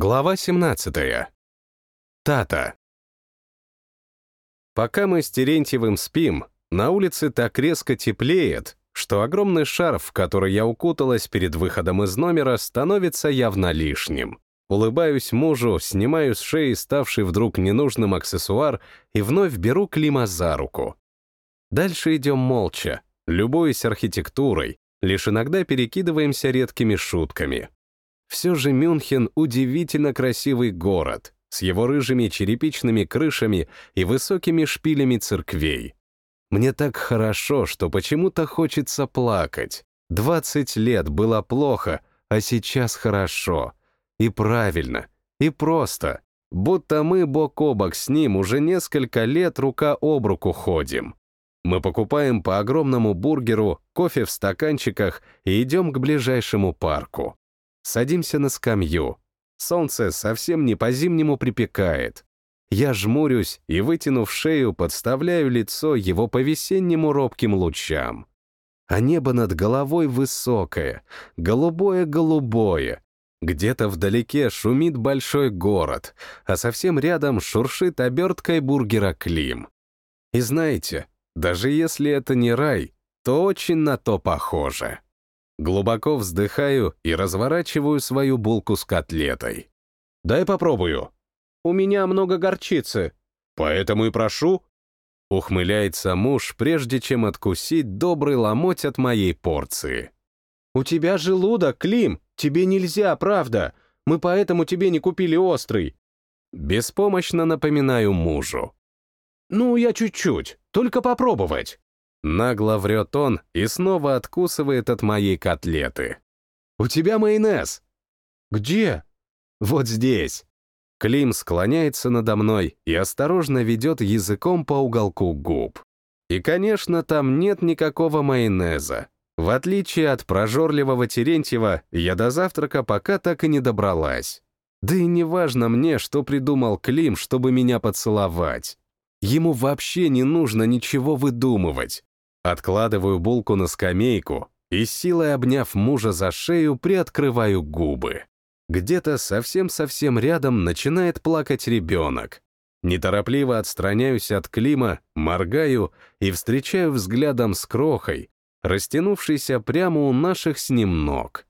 Глава 17. Тата. Пока мы с Терентьевым спим, на улице так резко теплеет, что огромный шарф, в который я укуталась перед выходом из номера, становится явно лишним. Улыбаюсь мужу, снимаю с шеи ставший вдруг ненужным аксессуар и вновь беру Клима за руку. Дальше идем молча, любуясь архитектурой, лишь иногда перекидываемся редкими шутками. Все же Мюнхен — удивительно красивый город, с его рыжими черепичными крышами и высокими шпилями церквей. Мне так хорошо, что почему-то хочется плакать. Двадцать лет было плохо, а сейчас хорошо. И правильно, и просто. Будто мы бок о бок с ним уже несколько лет рука об руку ходим. Мы покупаем по огромному бургеру, кофе в стаканчиках и идем к ближайшему парку. Садимся на скамью. Солнце совсем не по-зимнему припекает. Я жмурюсь и, вытянув шею, подставляю лицо его по-весеннему робким лучам. А небо над головой высокое, голубое-голубое. Где-то вдалеке шумит большой город, а совсем рядом шуршит оберткой бургера Клим. И знаете, даже если это не рай, то очень на то похоже. Глубоко вздыхаю и разворачиваю свою булку с котлетой. «Дай попробую». «У меня много горчицы». «Поэтому и прошу». Ухмыляется муж, прежде чем откусить добрый ломоть от моей порции. «У тебя желудок, Клим, тебе нельзя, правда. Мы поэтому тебе не купили острый». Беспомощно напоминаю мужу. «Ну, я чуть-чуть, только попробовать». Нагло врет он и снова откусывает от моей котлеты. «У тебя майонез!» «Где?» «Вот здесь!» Клим склоняется надо мной и осторожно ведет языком по уголку губ. И, конечно, там нет никакого майонеза. В отличие от прожорливого Терентьева, я до завтрака пока так и не добралась. Да и не важно мне, что придумал Клим, чтобы меня поцеловать. Ему вообще не нужно ничего выдумывать. Откладываю булку на скамейку и, силой обняв мужа за шею, приоткрываю губы. Где-то совсем-совсем рядом начинает плакать ребенок. Неторопливо отстраняюсь от Клима, моргаю и встречаю взглядом с крохой, растянувшейся прямо у наших с ним ног.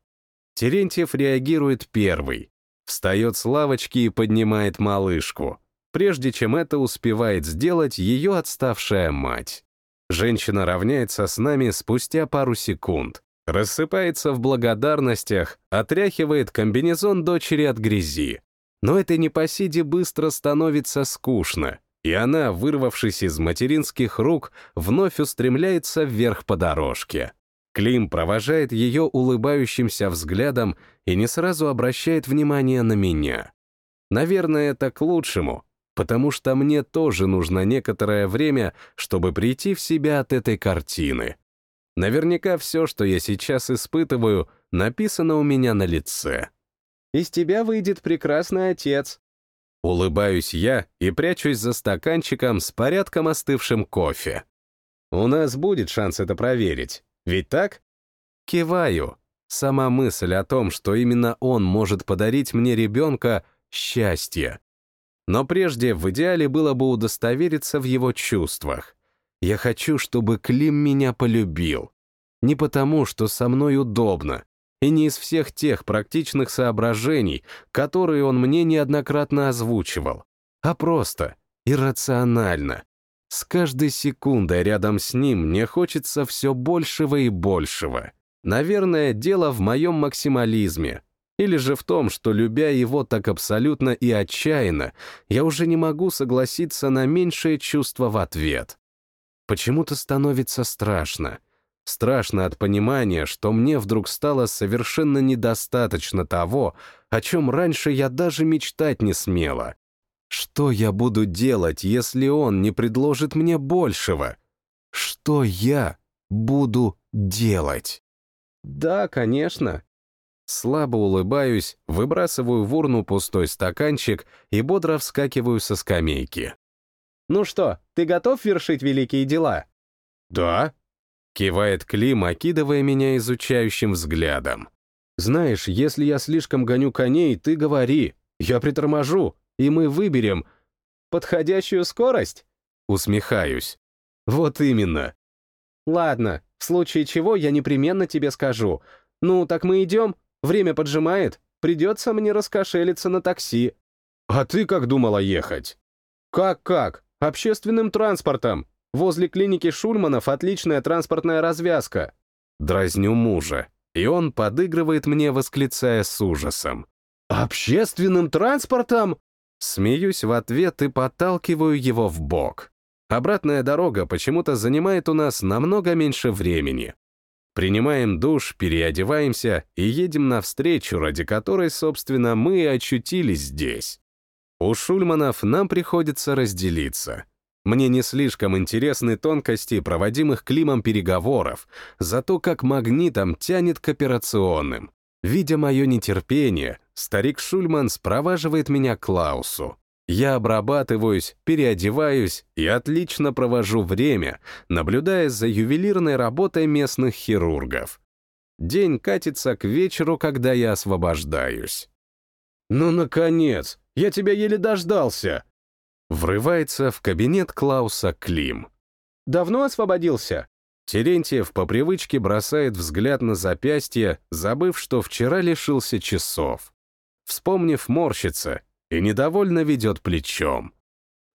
Терентьев реагирует первый, встает с лавочки и поднимает малышку, прежде чем это успевает сделать ее отставшая мать. Женщина равняется с нами спустя пару секунд, рассыпается в благодарностях, отряхивает комбинезон дочери от грязи. Но этой непоседе быстро становится скучно, и она, вырвавшись из материнских рук, вновь устремляется вверх по дорожке. Клим провожает ее улыбающимся взглядом и не сразу обращает внимание на меня. Наверное, это к лучшему, потому что мне тоже нужно некоторое время, чтобы прийти в себя от этой картины. Наверняка все, что я сейчас испытываю, написано у меня на лице. «Из тебя выйдет прекрасный отец». Улыбаюсь я и прячусь за стаканчиком с порядком остывшим кофе. У нас будет шанс это проверить, ведь так? Киваю. Сама мысль о том, что именно он может подарить мне ребенка — счастье. Но прежде в идеале было бы удостовериться в его чувствах. Я хочу, чтобы Клим меня полюбил. Не потому, что со мной удобно, и не из всех тех практичных соображений, которые он мне неоднократно озвучивал, а просто иррационально. С каждой секундой рядом с ним мне хочется все большего и большего. Наверное, дело в моем максимализме, или же в том, что, любя его так абсолютно и отчаянно, я уже не могу согласиться на меньшее чувство в ответ. Почему-то становится страшно. Страшно от понимания, что мне вдруг стало совершенно недостаточно того, о чем раньше я даже мечтать не смела. Что я буду делать, если он не предложит мне большего? Что я буду делать? Да, конечно, Слабо улыбаюсь, выбрасываю в урну пустой стаканчик и бодро вскакиваю со скамейки. «Ну что, ты готов вершить великие дела?» «Да», — кивает Клим, окидывая меня изучающим взглядом. «Знаешь, если я слишком гоню коней, ты говори. Я приторможу, и мы выберем подходящую скорость. Усмехаюсь. Вот именно. Ладно, в случае чего я непременно тебе скажу. Ну, так мы идем? Время поджимает. Придется мне раскошелиться на такси. А ты как думала ехать? Как-как? Общественным транспортом. Возле клиники Шульманов отличная транспортная развязка. Дразню мужа, и он подыгрывает мне, восклицая с ужасом. «Общественным транспортом?» Смеюсь в ответ и подталкиваю его в бок. Обратная дорога почему-то занимает у нас намного меньше времени. Принимаем душ, переодеваемся и едем навстречу, ради которой, собственно, мы и очутились здесь. У Шульманов нам приходится разделиться. Мне не слишком интересны тонкости проводимых Климом переговоров, зато как магнитом тянет к операционным. Видя мое нетерпение, старик Шульман спроваживает меня к Клаусу. Я обрабатываюсь, переодеваюсь и отлично провожу время, наблюдая за ювелирной работой местных хирургов. День катится к вечеру, когда я освобождаюсь. «Ну, наконец! Я тебя еле дождался!» Врывается в кабинет Клауса Клим. «Давно освободился?» Терентьев по привычке бросает взгляд на запястье, забыв, что вчера лишился часов. Вспомнив, морщится и недовольно ведет плечом.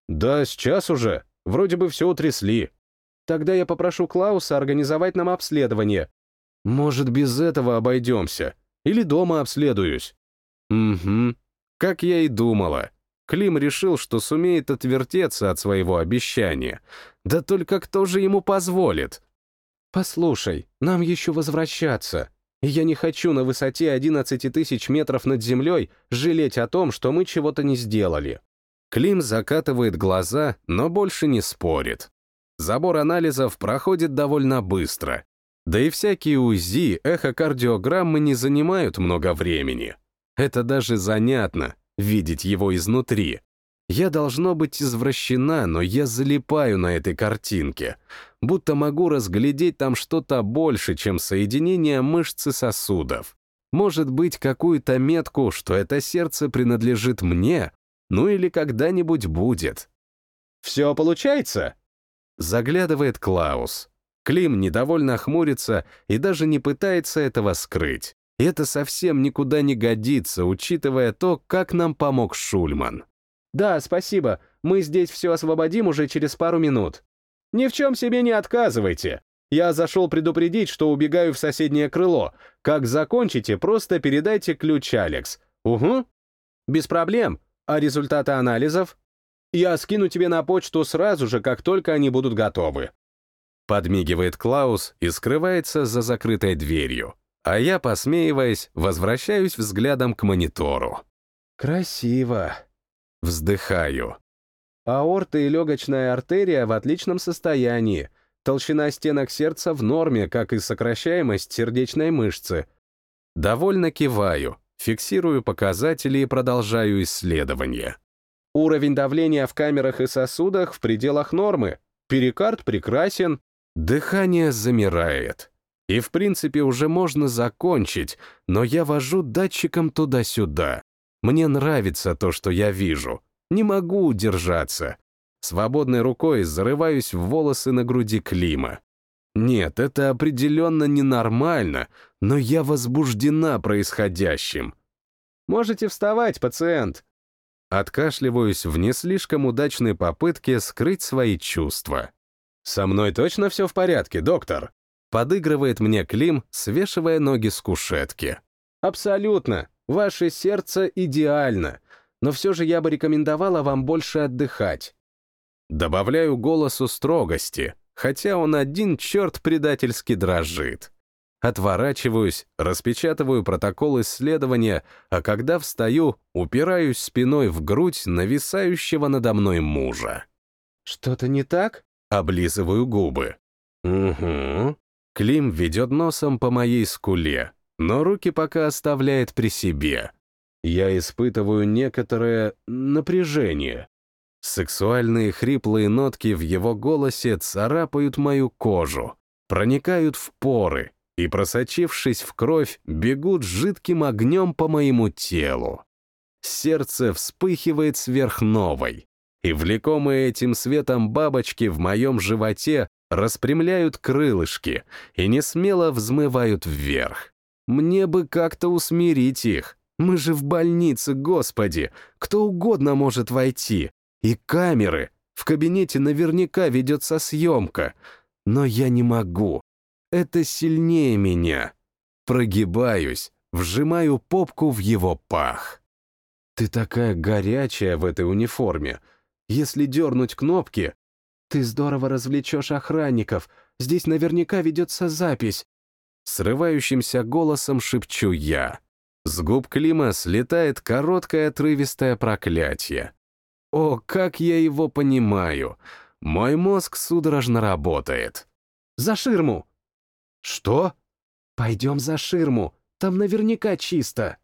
«Да, сейчас уже. Вроде бы все утрясли. Тогда я попрошу Клауса организовать нам обследование. Может, без этого обойдемся? Или дома обследуюсь?» «Угу. Как я и думала. Клим решил, что сумеет отвертеться от своего обещания. Да только кто же ему позволит?» «Послушай, нам еще возвращаться. Я не хочу на высоте 11 тысяч метров над землей жалеть о том, что мы чего-то не сделали. Клим закатывает глаза, но больше не спорит. Забор анализов проходит довольно быстро. Да и всякие УЗИ, эхокардиограммы не занимают много времени. Это даже занятно, видеть его изнутри. Я должно быть извращена, но я залипаю на этой картинке, будто могу разглядеть там что-то больше, чем соединение мышц и сосудов. Может быть, какую-то метку, что это сердце принадлежит мне, ну или когда-нибудь будет. «Все получается?» Заглядывает Клаус. Клим недовольно хмурится и даже не пытается этого скрыть. И это совсем никуда не годится, учитывая то, как нам помог Шульман. «Да, спасибо. Мы здесь все освободим уже через пару минут». «Ни в чем себе не отказывайте. Я зашел предупредить, что убегаю в соседнее крыло. Как закончите, просто передайте ключ Алекс. Угу. Без проблем. А результаты анализов? Я скину тебе на почту сразу же, как только они будут готовы». Подмигивает Клаус и скрывается за закрытой дверью. А я, посмеиваясь, возвращаюсь взглядом к монитору. «Красиво», Вздыхаю. Аорта и легочная артерия в отличном состоянии. Толщина стенок сердца в норме, как и сокращаемость сердечной мышцы. Довольно киваю, фиксирую показатели и продолжаю исследование. Уровень давления в камерах и сосудах в пределах нормы. Перикард прекрасен. Дыхание замирает. И, в принципе, уже можно закончить, но я вожу датчиком туда-сюда. Мне нравится то, что я вижу. Не могу удержаться. Свободной рукой зарываюсь в волосы на груди Клима. Нет, это определенно ненормально, но я возбуждена происходящим. «Можете вставать, пациент!» Откашливаюсь в не слишком удачной попытке скрыть свои чувства. «Со мной точно все в порядке, доктор?» Подыгрывает мне Клим, свешивая ноги с кушетки. «Абсолютно. Ваше сердце идеально, но все же я бы рекомендовала вам больше отдыхать. Добавляю голосу строгости, хотя он один черт предательски дрожит. Отворачиваюсь, распечатываю протокол исследования, а когда встаю, упираюсь спиной в грудь нависающего надо мной мужа. «Что-то не так?» Облизываю губы. «Угу». Клим ведет носом по моей скуле, но руки пока оставляет при себе. Я испытываю некоторое напряжение. Сексуальные хриплые нотки в его голосе царапают мою кожу, проникают в поры и, просочившись в кровь, бегут жидким огнем по моему телу. Сердце вспыхивает сверхновой, и влекомые этим светом бабочки в моем животе распрямляют крылышки и не смело взмывают вверх. Мне бы как-то усмирить их. Мы же в больнице, господи, кто угодно может войти. И камеры. В кабинете наверняка ведется съемка. Но я не могу. Это сильнее меня. Прогибаюсь, вжимаю попку в его пах. Ты такая горячая в этой униформе. Если дернуть кнопки, ты здорово развлечешь охранников. Здесь наверняка ведется запись. Срывающимся голосом шепчу я. С губ Клима слетает короткое отрывистое проклятие. О, как я его понимаю! Мой мозг судорожно работает. «За ширму!» «Что?» «Пойдем за ширму, там наверняка чисто».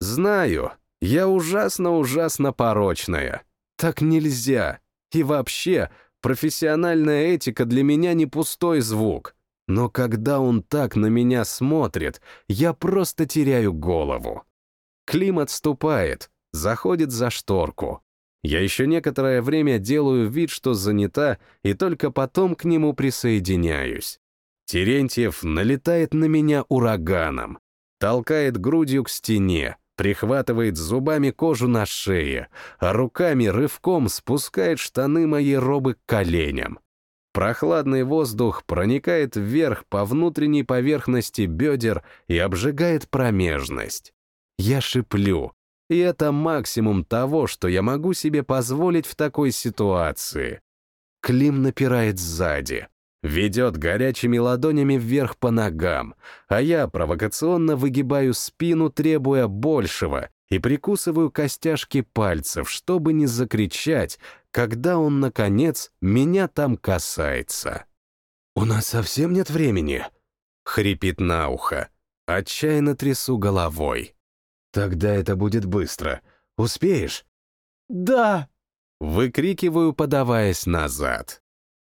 «Знаю, я ужасно-ужасно порочная. Так нельзя. И вообще, профессиональная этика для меня не пустой звук. Но когда он так на меня смотрит, я просто теряю голову. Клим отступает, заходит за шторку. Я еще некоторое время делаю вид, что занята, и только потом к нему присоединяюсь. Терентьев налетает на меня ураганом, толкает грудью к стене, прихватывает зубами кожу на шее, а руками рывком спускает штаны моей робы к коленям. Прохладный воздух проникает вверх по внутренней поверхности бедер и обжигает промежность. Я шиплю, и это максимум того, что я могу себе позволить в такой ситуации. Клим напирает сзади, ведет горячими ладонями вверх по ногам, а я провокационно выгибаю спину, требуя большего, и прикусываю костяшки пальцев, чтобы не закричать, когда он, наконец, меня там касается. «У нас совсем нет времени», — хрипит на ухо. Отчаянно трясу головой. «Тогда это будет быстро. Успеешь?» «Да!» — выкрикиваю, подаваясь назад.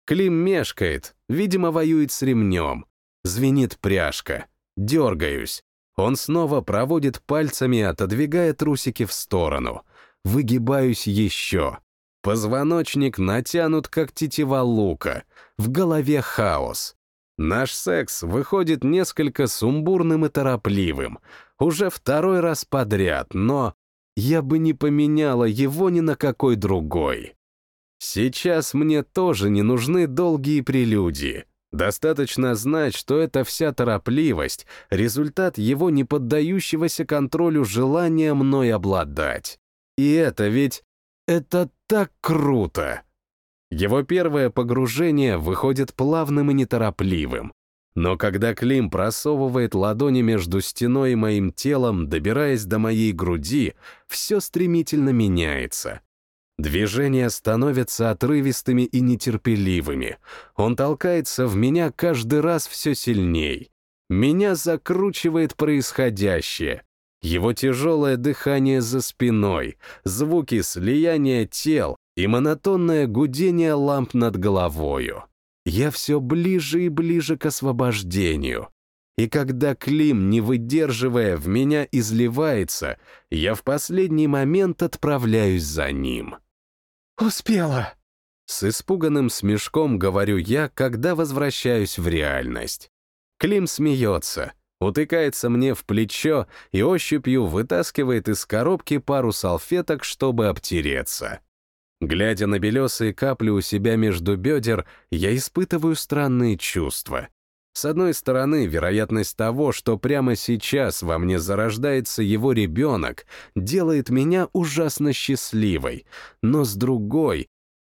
Клим мешкает, видимо, воюет с ремнем. Звенит пряжка. Дергаюсь. Он снова проводит пальцами, отодвигая трусики в сторону. Выгибаюсь еще. Позвоночник натянут, как тетива лука. В голове хаос. Наш секс выходит несколько сумбурным и торопливым. Уже второй раз подряд, но я бы не поменяла его ни на какой другой. Сейчас мне тоже не нужны долгие прелюдии. Достаточно знать, что это вся торопливость — результат его неподдающегося контролю желания мной обладать. И это ведь... это так круто! Его первое погружение выходит плавным и неторопливым. Но когда Клим просовывает ладони между стеной и моим телом, добираясь до моей груди, все стремительно меняется — Движения становятся отрывистыми и нетерпеливыми. Он толкается в меня каждый раз все сильней. Меня закручивает происходящее. Его тяжелое дыхание за спиной, звуки слияния тел и монотонное гудение ламп над головою. Я все ближе и ближе к освобождению. И когда Клим, не выдерживая, в меня изливается, я в последний момент отправляюсь за ним. «Успела!» С испуганным смешком говорю я, когда возвращаюсь в реальность. Клим смеется, утыкается мне в плечо и ощупью вытаскивает из коробки пару салфеток, чтобы обтереться. Глядя на белесые капли у себя между бедер, я испытываю странные чувства. С одной стороны, вероятность того, что прямо сейчас во мне зарождается его ребенок, делает меня ужасно счастливой, но с другой...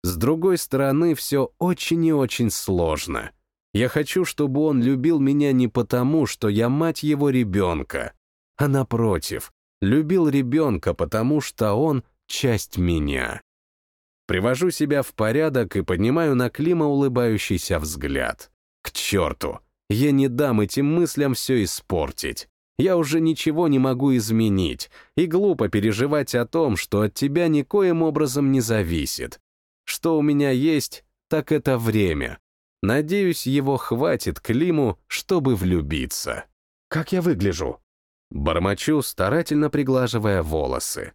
С другой стороны, все очень и очень сложно. Я хочу, чтобы он любил меня не потому, что я мать его ребенка, а напротив, любил ребенка, потому что он часть меня. Привожу себя в порядок и поднимаю на Клима улыбающийся взгляд. К черту! Я не дам этим мыслям все испортить. Я уже ничего не могу изменить, и глупо переживать о том, что от тебя никоим образом не зависит. Что у меня есть, так это время. Надеюсь, его хватит Климу, чтобы влюбиться. «Как я выгляжу?» Бормочу, старательно приглаживая волосы.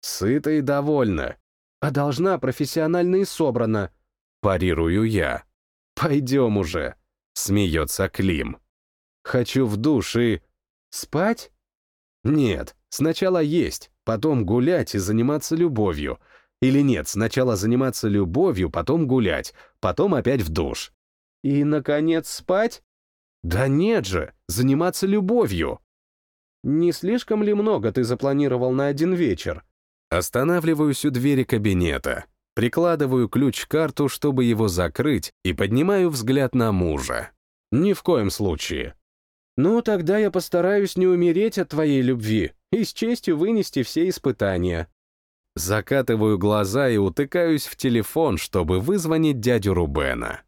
Сыта и довольна. А должна профессионально и собрана. Парирую я. Пойдем уже. Смеется Клим. Хочу в душ и... Спать? Нет, сначала есть, потом гулять и заниматься любовью. Или нет, сначала заниматься любовью, потом гулять, потом опять в душ. И, наконец, спать? Да нет же, заниматься любовью. Не слишком ли много ты запланировал на один вечер? Останавливаюсь у двери кабинета, прикладываю ключ-карту, чтобы его закрыть, и поднимаю взгляд на мужа. Ни в коем случае. Ну, тогда я постараюсь не умереть от твоей любви и с честью вынести все испытания. Закатываю глаза и утыкаюсь в телефон, чтобы вызвонить дядю Рубена.